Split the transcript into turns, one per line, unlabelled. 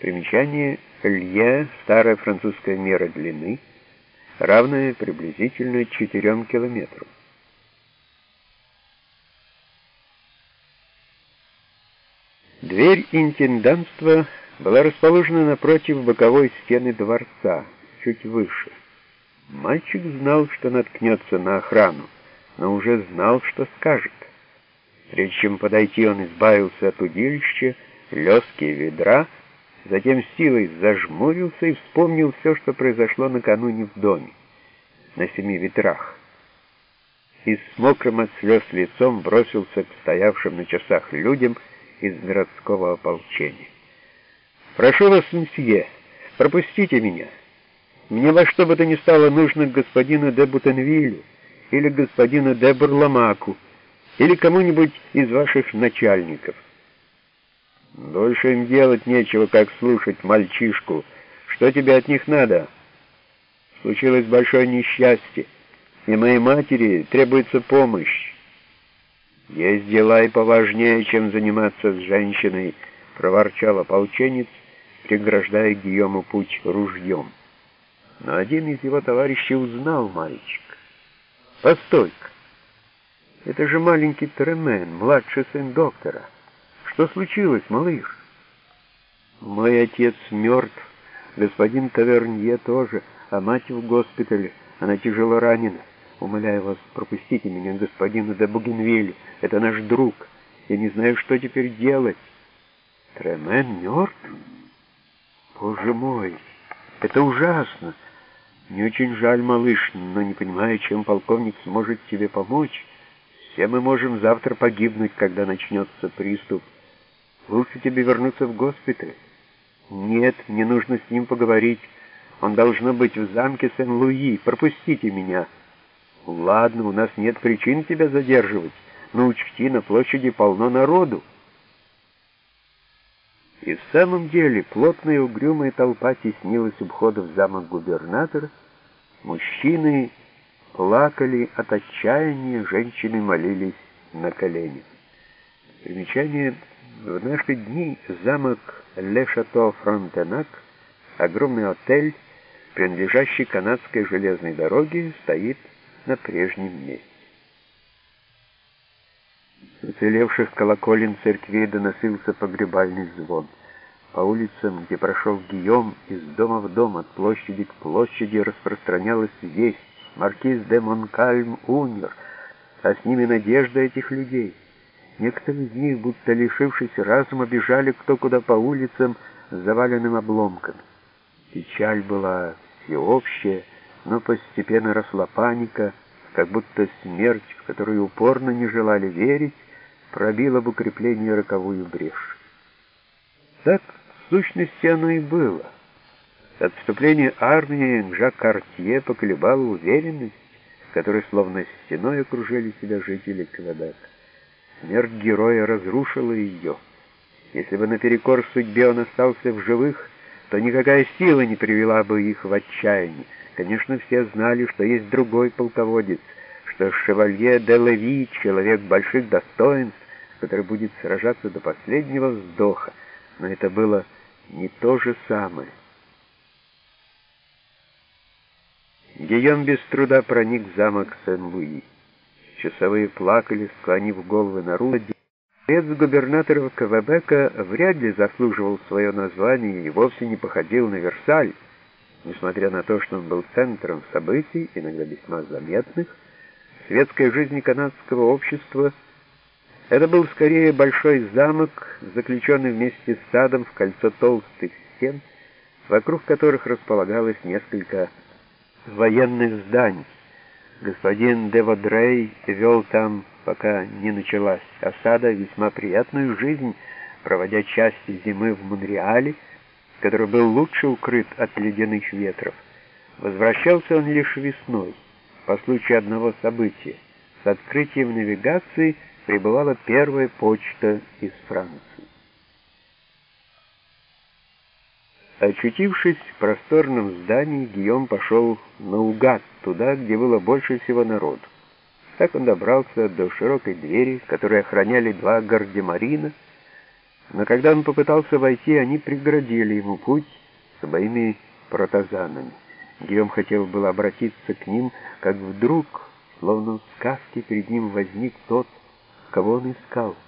Примечание Лье, старая французская мера длины, равная приблизительно 4 километрам. Дверь интендантства была расположена напротив боковой стены дворца, чуть выше. Мальчик знал, что наткнется на охрану, но уже знал, что скажет. Прежде чем подойти, он избавился от удилища, лески и ведра, затем силой зажмурился и вспомнил все, что произошло накануне в доме, на семи ветрах. И с мокрым от слез лицом бросился к стоявшим на часах людям из городского ополчения. «Прошу вас, мсье, пропустите меня. Мне во что бы то ни стало нужно к господину де Бутенвилю или господину де Бурламаку, или кому-нибудь из ваших начальников. Больше им делать нечего, как слушать мальчишку. Что тебе от них надо? Случилось большое несчастье, и моей матери требуется помощь. Есть дела и поважнее, чем заниматься с женщиной, проворчал ополченец, преграждая Гийому путь ружьем. Но один из его товарищей узнал мальчика. «Постой-ка! Это же маленький Тремен, младший сын доктора. Что случилось, малыш? Мой отец мертв, господин Тавернье тоже, а мать в госпитале, она тяжело ранена. Умоляю вас, пропустите меня господину де Бугенвилю, это наш друг. Я не знаю, что теперь делать. Тремен мертв? Боже мой, это ужасно. Мне очень жаль, малыш, но не понимаю, чем полковник сможет тебе помочь. Все мы можем завтра погибнуть, когда начнется приступ. Лучше тебе вернуться в госпиталь. Нет, мне нужно с ним поговорить. Он должно быть в замке Сен-Луи. Пропустите меня. Ладно, у нас нет причин тебя задерживать, но учти, на площади полно народу. И в самом деле плотная угрюмая толпа теснилась у входа в замок губернатора. Мужчины плакали от отчаяния, женщины молились на коленях. Примечание. В наши дни замок Ле-Шато Фронтенак, огромный отель, принадлежащий канадской железной дороге, стоит на прежнем месте. С уцелевших колоколен церкви доносился погребальный звон. По улицам, где прошел Гийом, из дома в дом, от площади к площади распространялась весть, маркиз де Монкальм умер, а с ними надежда этих людей. Некоторые из них, будто лишившись разума, бежали кто куда по улицам заваленным обломками. Печаль была всеобщая, но постепенно росла паника, как будто смерть, в которую упорно не желали верить, пробила в укреплении роковую брешь. Так, в сущности, оно и было. Отступление армии Жак-Картье поколебало уверенность, которой словно стеной окружили себя жители Квебека. Смерть героя разрушила ее. Если бы наперекор судьбе он остался в живых, то никакая сила не привела бы их в отчаяние. Конечно, все знали, что есть другой полководец, что шевалье де Леви — человек больших достоинств, который будет сражаться до последнего вздоха. Но это было не то же самое. Гийом без труда проник в замок Сен-Луи. Часовые плакали, склонив головы наружу. Дворец губернатора Квебека вряд ли заслуживал свое название и вовсе не походил на Версаль, несмотря на то, что он был центром событий, иногда весьма заметных, светской жизни канадского общества. Это был скорее большой замок, заключенный вместе с садом в кольцо толстых стен, вокруг которых располагалось несколько военных зданий. Господин Деводрей вел там, пока не началась осада, весьма приятную жизнь, проводя части зимы в Монреале, который был лучше укрыт от ледяных ветров. Возвращался он лишь весной, по случаю одного события. С открытием навигации прибывала первая почта из Франции. Очутившись в просторном здании, Гийом пошел наугад, туда, где было больше всего народу. Так он добрался до широкой двери, которую охраняли два гардемарина, Но когда он попытался войти, они преградили ему путь своими протазанами. Гийом хотел было обратиться к ним, как вдруг, словно в сказке, перед ним возник тот, кого он искал —